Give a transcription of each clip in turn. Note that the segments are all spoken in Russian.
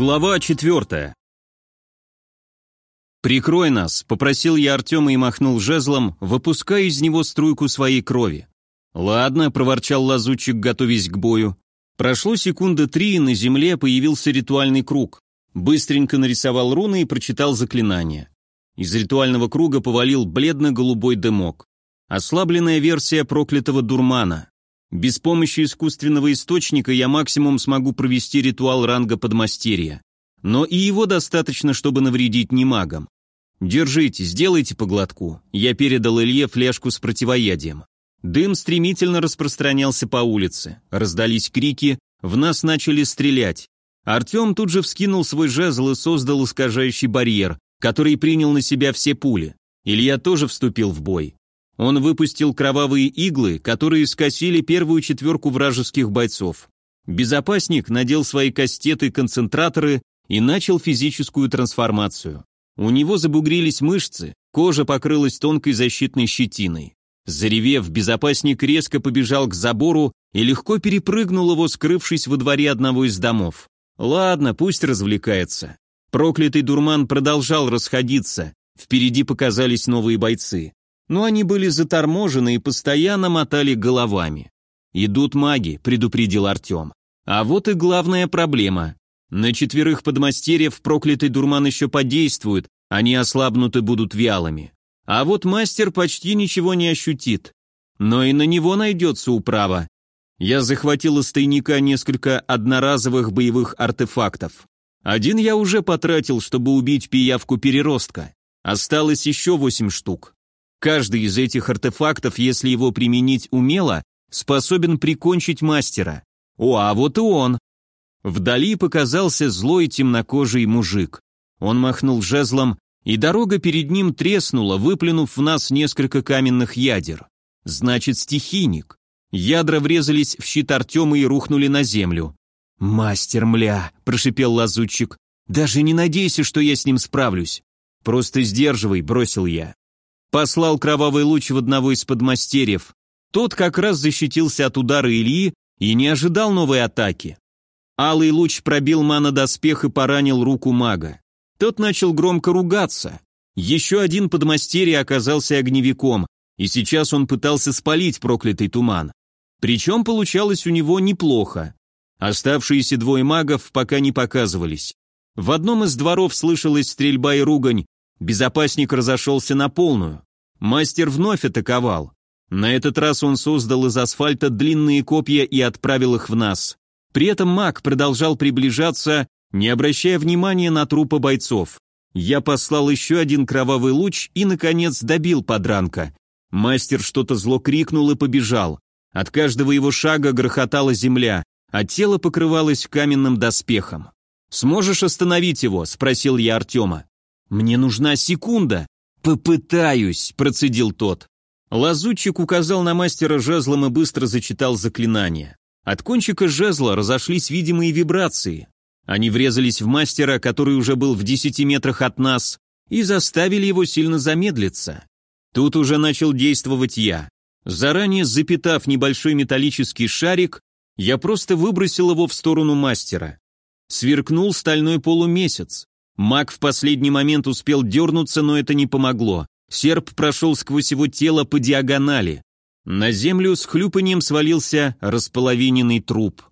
Глава четвертая. «Прикрой нас», — попросил я Артема и махнул жезлом, выпуская из него струйку своей крови. «Ладно», — проворчал лазутчик, готовясь к бою. Прошло секунды три, и на земле появился ритуальный круг. Быстренько нарисовал руны и прочитал заклинание. Из ритуального круга повалил бледно-голубой дымок. Ослабленная версия проклятого дурмана. Без помощи искусственного источника я максимум смогу провести ритуал ранга подмастерья. Но и его достаточно, чтобы навредить не магам. Держите, сделайте по глотку. Я передал Илье фляжку с противоядием. Дым стремительно распространялся по улице. Раздались крики, в нас начали стрелять. Артем тут же вскинул свой жезл и создал искажающий барьер, который принял на себя все пули. Илья тоже вступил в бой. Он выпустил кровавые иглы, которые скосили первую четверку вражеских бойцов. Безопасник надел свои кастеты-концентраторы и начал физическую трансформацию. У него забугрились мышцы, кожа покрылась тонкой защитной щетиной. Заревев, безопасник резко побежал к забору и легко перепрыгнул его, скрывшись во дворе одного из домов. Ладно, пусть развлекается. Проклятый дурман продолжал расходиться. Впереди показались новые бойцы но они были заторможены и постоянно мотали головами. «Идут маги», — предупредил Артем. А вот и главная проблема. На четверых подмастерьев проклятый дурман еще подействует, они ослабнуты будут вялыми. А вот мастер почти ничего не ощутит. Но и на него найдется управа. Я захватил из тайника несколько одноразовых боевых артефактов. Один я уже потратил, чтобы убить пиявку переростка. Осталось еще восемь штук. Каждый из этих артефактов, если его применить умело, способен прикончить мастера. О, а вот и он. Вдали показался злой темнокожий мужик. Он махнул жезлом, и дорога перед ним треснула, выплюнув в нас несколько каменных ядер. Значит, стихийник. Ядра врезались в щит Артема и рухнули на землю. «Мастер, мля!» – прошипел лазутчик. «Даже не надейся, что я с ним справлюсь. Просто сдерживай», – бросил я. Послал кровавый луч в одного из подмастерьев. Тот как раз защитился от удара Ильи и не ожидал новой атаки. Алый луч пробил мана-доспех и поранил руку мага. Тот начал громко ругаться. Еще один подмастерье оказался огневиком, и сейчас он пытался спалить проклятый туман. Причем получалось у него неплохо. Оставшиеся двое магов пока не показывались. В одном из дворов слышалась стрельба и ругань, Безопасник разошелся на полную. Мастер вновь атаковал. На этот раз он создал из асфальта длинные копья и отправил их в нас. При этом маг продолжал приближаться, не обращая внимания на трупы бойцов. Я послал еще один кровавый луч и, наконец, добил подранка. Мастер что-то зло крикнул и побежал. От каждого его шага грохотала земля, а тело покрывалось каменным доспехом. «Сможешь остановить его?» – спросил я Артема. «Мне нужна секунда!» «Попытаюсь!» – процедил тот. Лазутчик указал на мастера жезлом и быстро зачитал заклинание. От кончика жезла разошлись видимые вибрации. Они врезались в мастера, который уже был в десяти метрах от нас, и заставили его сильно замедлиться. Тут уже начал действовать я. Заранее запитав небольшой металлический шарик, я просто выбросил его в сторону мастера. Сверкнул стальной полумесяц. Маг в последний момент успел дернуться, но это не помогло. Серп прошел сквозь его тело по диагонали. На землю с хлюпанием свалился располовиненный труп.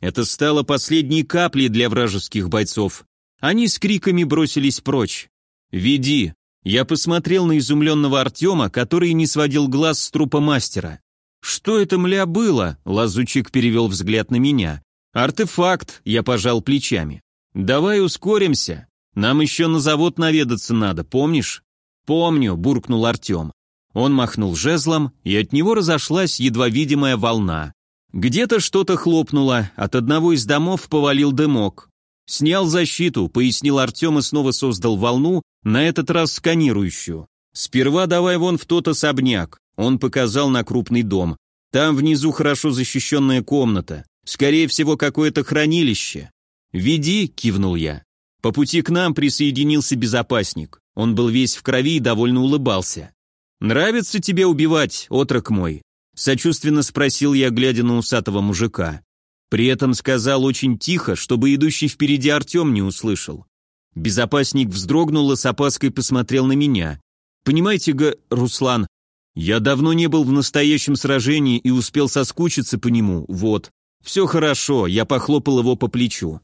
Это стало последней каплей для вражеских бойцов. Они с криками бросились прочь. «Веди!» Я посмотрел на изумленного Артема, который не сводил глаз с трупа мастера. «Что это, мля, было?» Лазучик перевел взгляд на меня. «Артефакт», я пожал плечами. «Давай ускоримся. Нам еще на завод наведаться надо, помнишь?» «Помню», — буркнул Артем. Он махнул жезлом, и от него разошлась едва видимая волна. Где-то что-то хлопнуло, от одного из домов повалил дымок. «Снял защиту», — пояснил Артем и снова создал волну, на этот раз сканирующую. «Сперва давай вон в тот особняк», — он показал на крупный дом. «Там внизу хорошо защищенная комната. Скорее всего, какое-то хранилище». «Веди», — кивнул я. По пути к нам присоединился безопасник. Он был весь в крови и довольно улыбался. «Нравится тебе убивать, отрок мой?» Сочувственно спросил я, глядя на усатого мужика. При этом сказал очень тихо, чтобы идущий впереди Артем не услышал. Безопасник вздрогнул и с опаской посмотрел на меня. «Понимаете, Г... Руслан, я давно не был в настоящем сражении и успел соскучиться по нему, вот. Все хорошо, я похлопал его по плечу.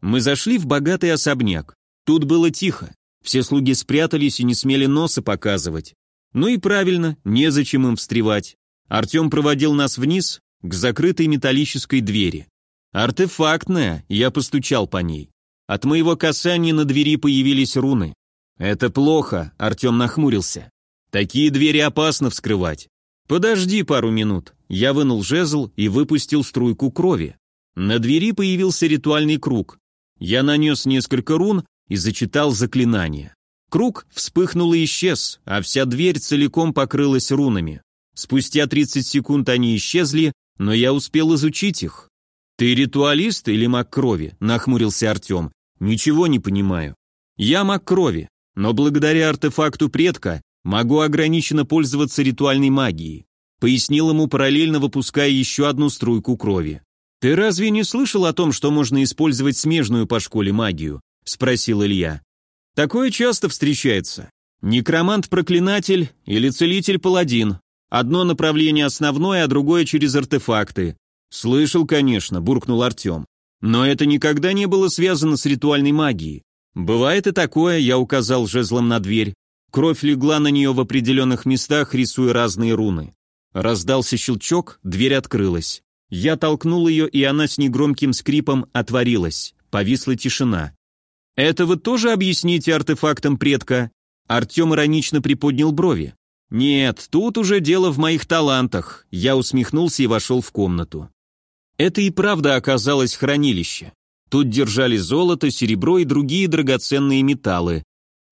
Мы зашли в богатый особняк. Тут было тихо. Все слуги спрятались и не смели носа показывать. Ну и правильно, незачем им встревать. Артем проводил нас вниз, к закрытой металлической двери. Артефактная, я постучал по ней. От моего касания на двери появились руны. Это плохо, Артем нахмурился. Такие двери опасно вскрывать. Подожди пару минут. Я вынул жезл и выпустил струйку крови. На двери появился ритуальный круг. Я нанес несколько рун и зачитал заклинание. Круг вспыхнул и исчез, а вся дверь целиком покрылась рунами. Спустя 30 секунд они исчезли, но я успел изучить их. «Ты ритуалист или маг крови?» – нахмурился Артем. «Ничего не понимаю. Я маг крови, но благодаря артефакту предка могу ограниченно пользоваться ритуальной магией», – пояснил ему, параллельно выпуская еще одну струйку крови. «Ты разве не слышал о том, что можно использовать смежную по школе магию?» – спросил Илья. «Такое часто встречается. Некромант-проклинатель или целитель-паладин. Одно направление основное, а другое через артефакты. Слышал, конечно, буркнул Артем. Но это никогда не было связано с ритуальной магией. Бывает и такое, я указал жезлом на дверь. Кровь легла на нее в определенных местах, рисуя разные руны. Раздался щелчок, дверь открылась. Я толкнул ее, и она с негромким скрипом отворилась. Повисла тишина. «Это вы тоже объясните артефактом предка?» Артем иронично приподнял брови. «Нет, тут уже дело в моих талантах», я усмехнулся и вошел в комнату. Это и правда оказалось хранилище. Тут держали золото, серебро и другие драгоценные металлы.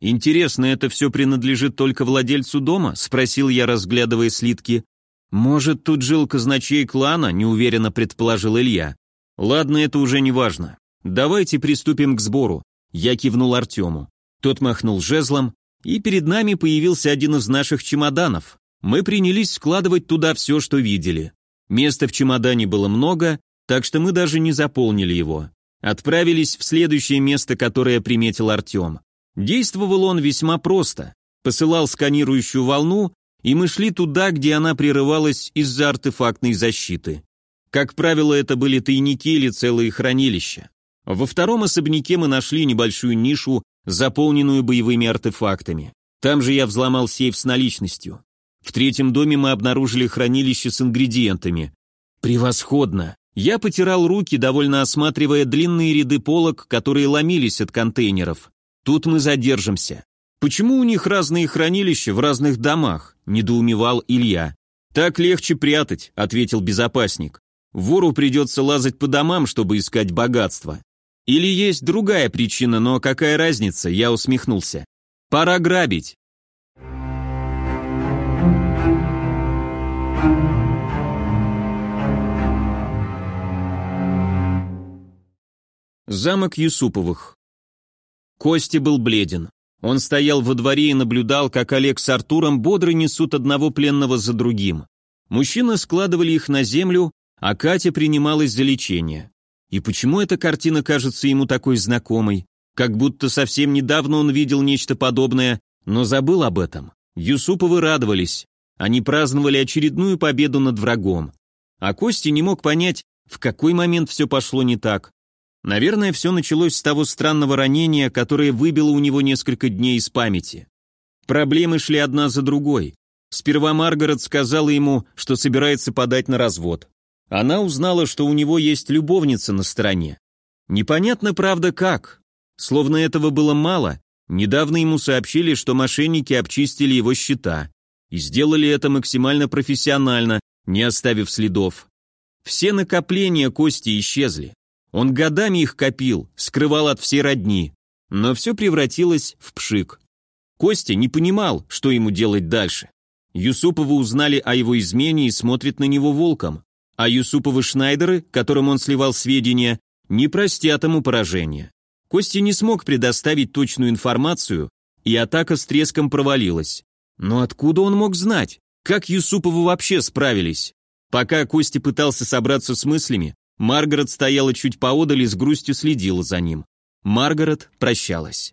«Интересно, это все принадлежит только владельцу дома?» – спросил я, разглядывая слитки. «Может, тут жил казначей клана?» – неуверенно предположил Илья. «Ладно, это уже не важно. Давайте приступим к сбору». Я кивнул Артему. Тот махнул жезлом, и перед нами появился один из наших чемоданов. Мы принялись складывать туда все, что видели. Места в чемодане было много, так что мы даже не заполнили его. Отправились в следующее место, которое приметил Артем. Действовал он весьма просто. Посылал сканирующую волну, и мы шли туда, где она прерывалась из-за артефактной защиты. Как правило, это были тайники или целые хранилища. Во втором особняке мы нашли небольшую нишу, заполненную боевыми артефактами. Там же я взломал сейф с наличностью. В третьем доме мы обнаружили хранилище с ингредиентами. Превосходно! Я потирал руки, довольно осматривая длинные ряды полок, которые ломились от контейнеров. Тут мы задержимся. Почему у них разные хранилища в разных домах? Недоумевал Илья. Так легче прятать, ответил безопасник. Вору придется лазать по домам, чтобы искать богатство. Или есть другая причина, но какая разница, я усмехнулся. Пора грабить. Замок Юсуповых. Кости был бледен. Он стоял во дворе и наблюдал, как Олег с Артуром бодро несут одного пленного за другим. Мужчины складывали их на землю, а Катя принималась за лечение. И почему эта картина кажется ему такой знакомой? Как будто совсем недавно он видел нечто подобное, но забыл об этом. Юсуповы радовались. Они праздновали очередную победу над врагом. А Костя не мог понять, в какой момент все пошло не так. Наверное, все началось с того странного ранения, которое выбило у него несколько дней из памяти. Проблемы шли одна за другой. Сперва Маргарет сказала ему, что собирается подать на развод. Она узнала, что у него есть любовница на стороне. Непонятно, правда, как. Словно этого было мало, недавно ему сообщили, что мошенники обчистили его счета. И сделали это максимально профессионально, не оставив следов. Все накопления Кости исчезли. Он годами их копил, скрывал от всей родни. Но все превратилось в пшик. Костя не понимал, что ему делать дальше. Юсуповы узнали о его измене и смотрят на него волком. А Юсуповы Шнайдеры, которым он сливал сведения, не простят ему поражения. Костя не смог предоставить точную информацию, и атака с треском провалилась. Но откуда он мог знать? Как Юсуповы вообще справились? Пока Костя пытался собраться с мыслями, Маргарет стояла чуть поодаль и с грустью следила за ним. Маргарет прощалась.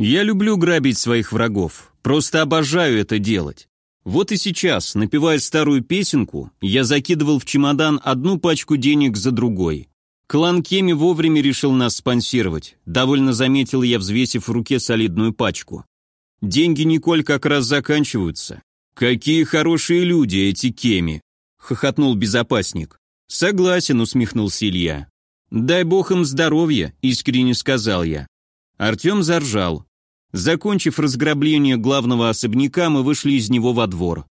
Я люблю грабить своих врагов, просто обожаю это делать. Вот и сейчас, напевая старую песенку, я закидывал в чемодан одну пачку денег за другой. Клан Кеми вовремя решил нас спонсировать, довольно заметил я, взвесив в руке солидную пачку. Деньги Николь как раз заканчиваются. Какие хорошие люди эти Кеми, хохотнул безопасник. Согласен, усмехнулся Илья. Дай бог им здоровья, искренне сказал я. Артем заржал. Закончив разграбление главного особняка, мы вышли из него во двор.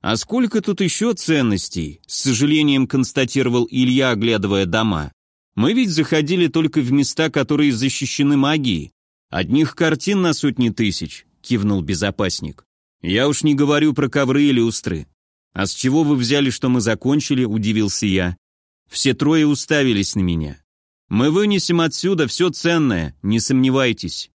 «А сколько тут еще ценностей?» — с сожалением констатировал Илья, оглядывая дома. «Мы ведь заходили только в места, которые защищены магией. Одних картин на сотни тысяч», — кивнул безопасник. «Я уж не говорю про ковры и люстры». «А с чего вы взяли, что мы закончили?» — удивился я. Все трое уставились на меня. Мы вынесем отсюда все ценное, не сомневайтесь.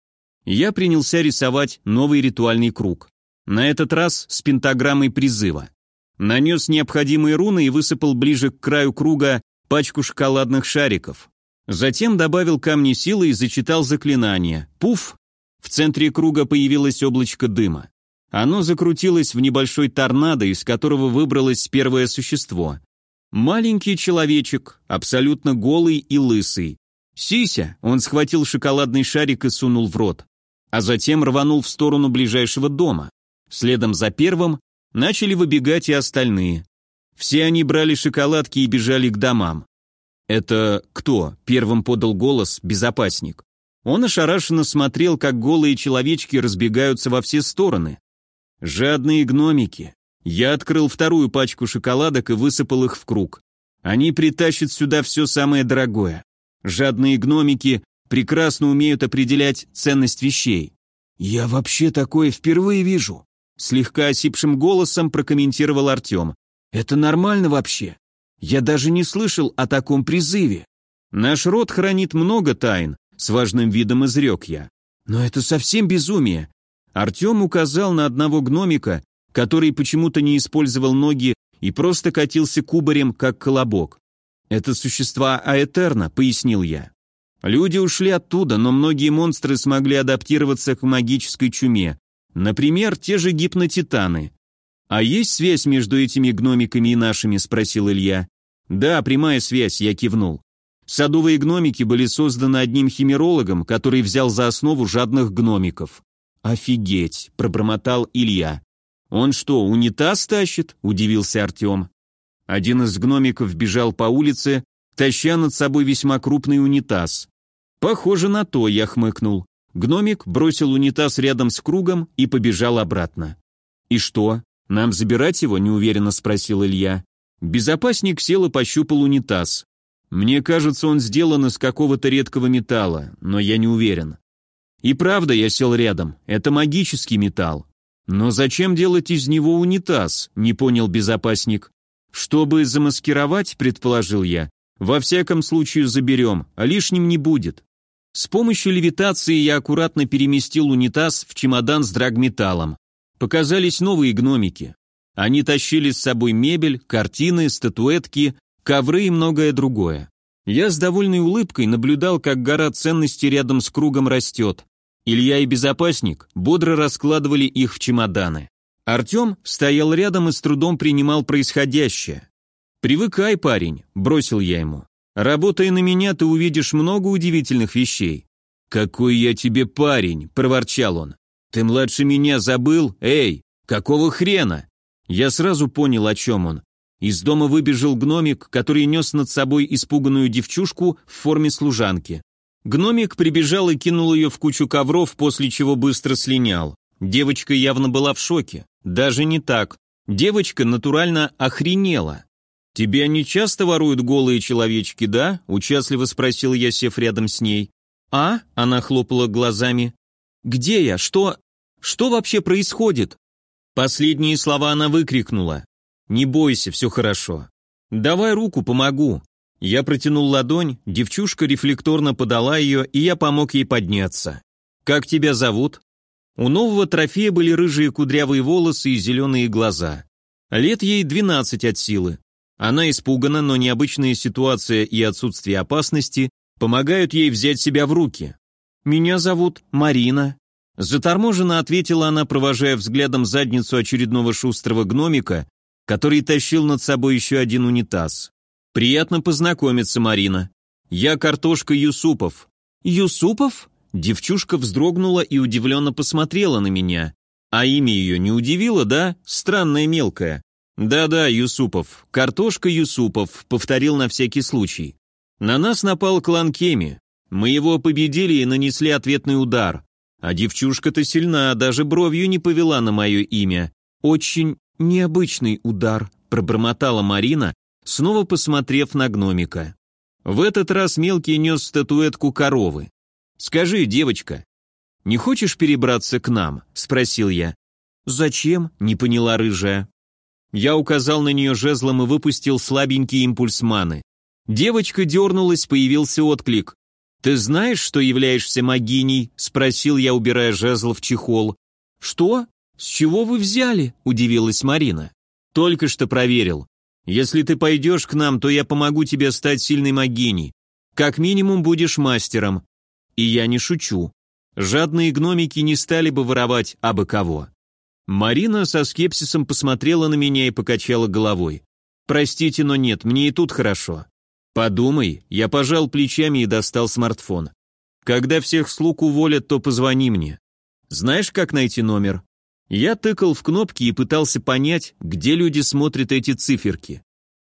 Я принялся рисовать новый ритуальный круг. На этот раз с пентаграммой призыва. Нанес необходимые руны и высыпал ближе к краю круга пачку шоколадных шариков. Затем добавил камни силы и зачитал заклинание. Пуф! В центре круга появилось облачко дыма. Оно закрутилось в небольшой торнадо, из которого выбралось первое существо. Маленький человечек, абсолютно голый и лысый. Сися, он схватил шоколадный шарик и сунул в рот. А затем рванул в сторону ближайшего дома. Следом за первым начали выбегать и остальные. Все они брали шоколадки и бежали к домам. «Это кто?» — первым подал голос безопасник. Он ошарашенно смотрел, как голые человечки разбегаются во все стороны. Жадные гномики. Я открыл вторую пачку шоколадок и высыпал их в круг. Они притащат сюда все самое дорогое. Жадные гномики прекрасно умеют определять ценность вещей. «Я вообще такое впервые вижу», — слегка осипшим голосом прокомментировал Артем. «Это нормально вообще? Я даже не слышал о таком призыве. Наш род хранит много тайн», — с важным видом изрек я. «Но это совсем безумие». Артем указал на одного гномика, который почему-то не использовал ноги и просто катился кубарем, как колобок. «Это существа Аэтерна», — пояснил я. Люди ушли оттуда, но многие монстры смогли адаптироваться к магической чуме. Например, те же гипнотитаны. «А есть связь между этими гномиками и нашими?» – спросил Илья. «Да, прямая связь», – я кивнул. Садовые гномики были созданы одним химерологом, который взял за основу жадных гномиков. «Офигеть!» – пробормотал Илья. «Он что, унитаз тащит?» – удивился Артем. Один из гномиков бежал по улице, таща над собой весьма крупный унитаз. «Похоже на то», – я хмыкнул. Гномик бросил унитаз рядом с кругом и побежал обратно. «И что, нам забирать его?» – неуверенно спросил Илья. Безопасник сел и пощупал унитаз. «Мне кажется, он сделан из какого-то редкого металла, но я не уверен». И правда, я сел рядом. Это магический металл. «Но зачем делать из него унитаз?» – не понял безопасник. «Чтобы замаскировать», – предположил я. «Во всяком случае заберем, а лишним не будет». С помощью левитации я аккуратно переместил унитаз в чемодан с драгметаллом. Показались новые гномики. Они тащили с собой мебель, картины, статуэтки, ковры и многое другое. Я с довольной улыбкой наблюдал, как гора ценностей рядом с кругом растет. Илья и безопасник бодро раскладывали их в чемоданы. Артем стоял рядом и с трудом принимал происходящее. «Привыкай, парень», — бросил я ему. «Работая на меня, ты увидишь много удивительных вещей». «Какой я тебе парень», — проворчал он. «Ты младше меня забыл? Эй, какого хрена?» Я сразу понял, о чем он. Из дома выбежал гномик, который нес над собой испуганную девчушку в форме служанки. Гномик прибежал и кинул ее в кучу ковров, после чего быстро слинял. Девочка явно была в шоке. Даже не так. Девочка натурально охренела. «Тебя не часто воруют голые человечки, да?» – участливо спросил я, сев рядом с ней. «А?» – она хлопала глазами. «Где я? Что? Что вообще происходит?» Последние слова она выкрикнула. «Не бойся, все хорошо. Давай руку, помогу. Я протянул ладонь, девчушка рефлекторно подала ее, и я помог ей подняться. «Как тебя зовут?» У нового трофея были рыжие кудрявые волосы и зеленые глаза. Лет ей 12 от силы. Она испугана, но необычная ситуация и отсутствие опасности помогают ей взять себя в руки. «Меня зовут Марина». Заторможенно ответила она, провожая взглядом задницу очередного шустрого гномика, который тащил над собой еще один унитаз. «Приятно познакомиться, Марина. Я картошка Юсупов». «Юсупов?» Девчушка вздрогнула и удивленно посмотрела на меня. А имя ее не удивило, да? Странное мелкое. Да-да, Юсупов. Картошка Юсупов, повторил на всякий случай. На нас напал клан Кеми. Мы его победили и нанесли ответный удар. А девчушка-то сильна, даже бровью не повела на мое имя. Очень необычный удар, пробормотала Марина, снова посмотрев на гномика. В этот раз мелкий нес статуэтку коровы. «Скажи, девочка, не хочешь перебраться к нам?» – спросил я. «Зачем?» – не поняла рыжая. Я указал на нее жезлом и выпустил слабенький импульс маны. Девочка дернулась, появился отклик. «Ты знаешь, что являешься магиней?» – спросил я, убирая жезл в чехол. «Что? С чего вы взяли?» – удивилась Марина. «Только что проверил. Если ты пойдешь к нам, то я помогу тебе стать сильной магиней. Как минимум будешь мастером. И я не шучу. Жадные гномики не стали бы воровать абы кого. Марина со скепсисом посмотрела на меня и покачала головой. «Простите, но нет, мне и тут хорошо». «Подумай», я пожал плечами и достал смартфон. «Когда всех слуг уволят, то позвони мне. Знаешь, как найти номер?» Я тыкал в кнопки и пытался понять, где люди смотрят эти циферки.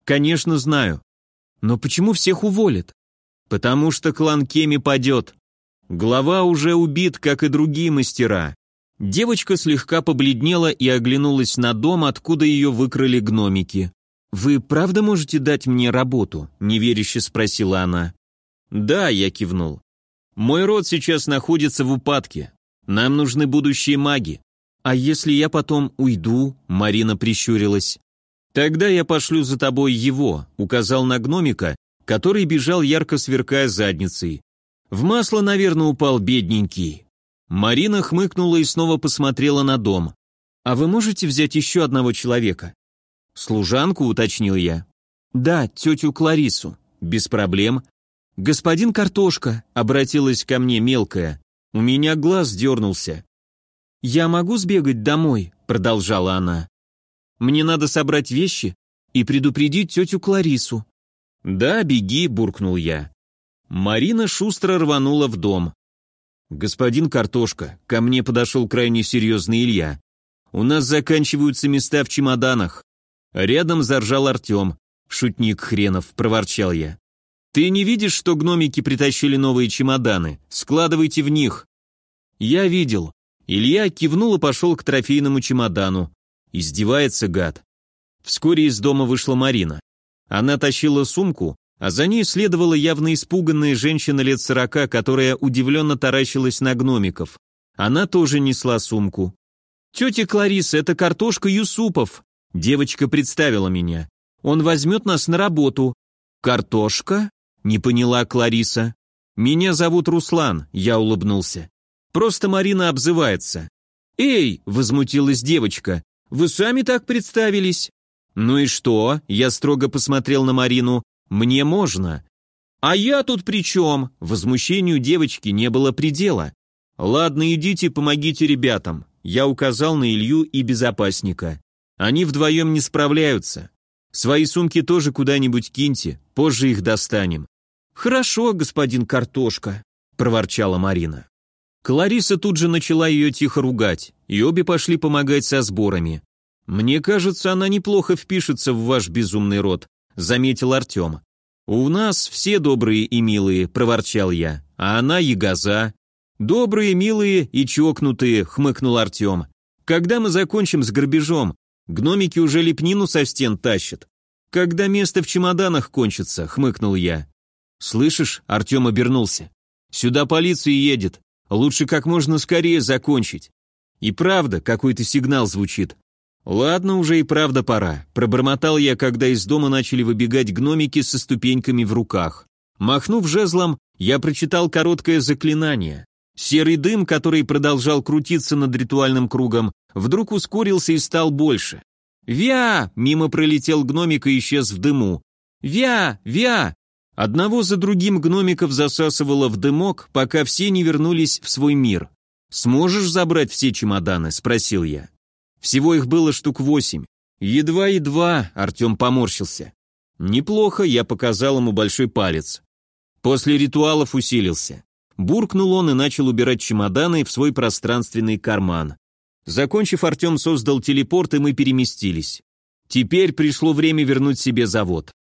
«Конечно, знаю. Но почему всех уволят?» «Потому что клан Кеми падет. Глава уже убит, как и другие мастера. Девочка слегка побледнела и оглянулась на дом, откуда ее выкрали гномики. «Вы правда можете дать мне работу?» – неверяще спросила она. «Да», – я кивнул. «Мой род сейчас находится в упадке. Нам нужны будущие маги. А если я потом уйду?» – Марина прищурилась. «Тогда я пошлю за тобой его», – указал на гномика, который бежал ярко сверкая задницей. В масло, наверное, упал бедненький. Марина хмыкнула и снова посмотрела на дом. «А вы можете взять еще одного человека?» «Служанку», — уточнил я. «Да, тетю Кларису». «Без проблем». «Господин Картошка», — обратилась ко мне мелкая. У меня глаз дернулся. «Я могу сбегать домой?» — продолжала она. «Мне надо собрать вещи и предупредить тетю Кларису». «Да, беги», — буркнул я. Марина шустро рванула в дом. «Господин Картошка, ко мне подошел крайне серьезный Илья. У нас заканчиваются места в чемоданах». Рядом заржал Артем. «Шутник хренов», — проворчал я. «Ты не видишь, что гномики притащили новые чемоданы? Складывайте в них». «Я видел». Илья кивнул и пошел к трофейному чемодану. Издевается гад. Вскоре из дома вышла Марина. Она тащила сумку, а за ней следовала явно испуганная женщина лет сорока, которая удивленно таращилась на гномиков. Она тоже несла сумку. «Тетя Клариса, это картошка Юсупов!» Девочка представила меня. «Он возьмет нас на работу». «Картошка?» — не поняла Клариса. «Меня зовут Руслан», — я улыбнулся. «Просто Марина обзывается». «Эй!» — возмутилась девочка. «Вы сами так представились?» «Ну и что?» — я строго посмотрел на Марину. Мне можно. А я тут при чем? Возмущению девочки не было предела. Ладно, идите, помогите ребятам. Я указал на Илью и безопасника. Они вдвоем не справляются. Свои сумки тоже куда-нибудь киньте, позже их достанем. Хорошо, господин Картошка, проворчала Марина. Клариса тут же начала ее тихо ругать, и обе пошли помогать со сборами. Мне кажется, она неплохо впишется в ваш безумный род, заметил Артем. «У нас все добрые и милые», — проворчал я, — «а она ягоза». «Добрые, милые и чокнутые», — хмыкнул Артем. «Когда мы закончим с грабежом? Гномики уже лепнину со стен тащат». «Когда место в чемоданах кончится», — хмыкнул я. «Слышишь?» — Артем обернулся. «Сюда полиция едет. Лучше как можно скорее закончить». И правда, какой-то сигнал звучит. «Ладно, уже и правда пора», – пробормотал я, когда из дома начали выбегать гномики со ступеньками в руках. Махнув жезлом, я прочитал короткое заклинание. Серый дым, который продолжал крутиться над ритуальным кругом, вдруг ускорился и стал больше. «Вя!» — мимо пролетел гномик и исчез в дыму. «Вя! Вя!» Одного за другим гномиков засасывало в дымок, пока все не вернулись в свой мир. «Сможешь забрать все чемоданы?» — спросил я. Всего их было штук восемь. Едва-едва, Артем поморщился. Неплохо, я показал ему большой палец. После ритуалов усилился. Буркнул он и начал убирать чемоданы в свой пространственный карман. Закончив, Артем создал телепорт, и мы переместились. Теперь пришло время вернуть себе завод.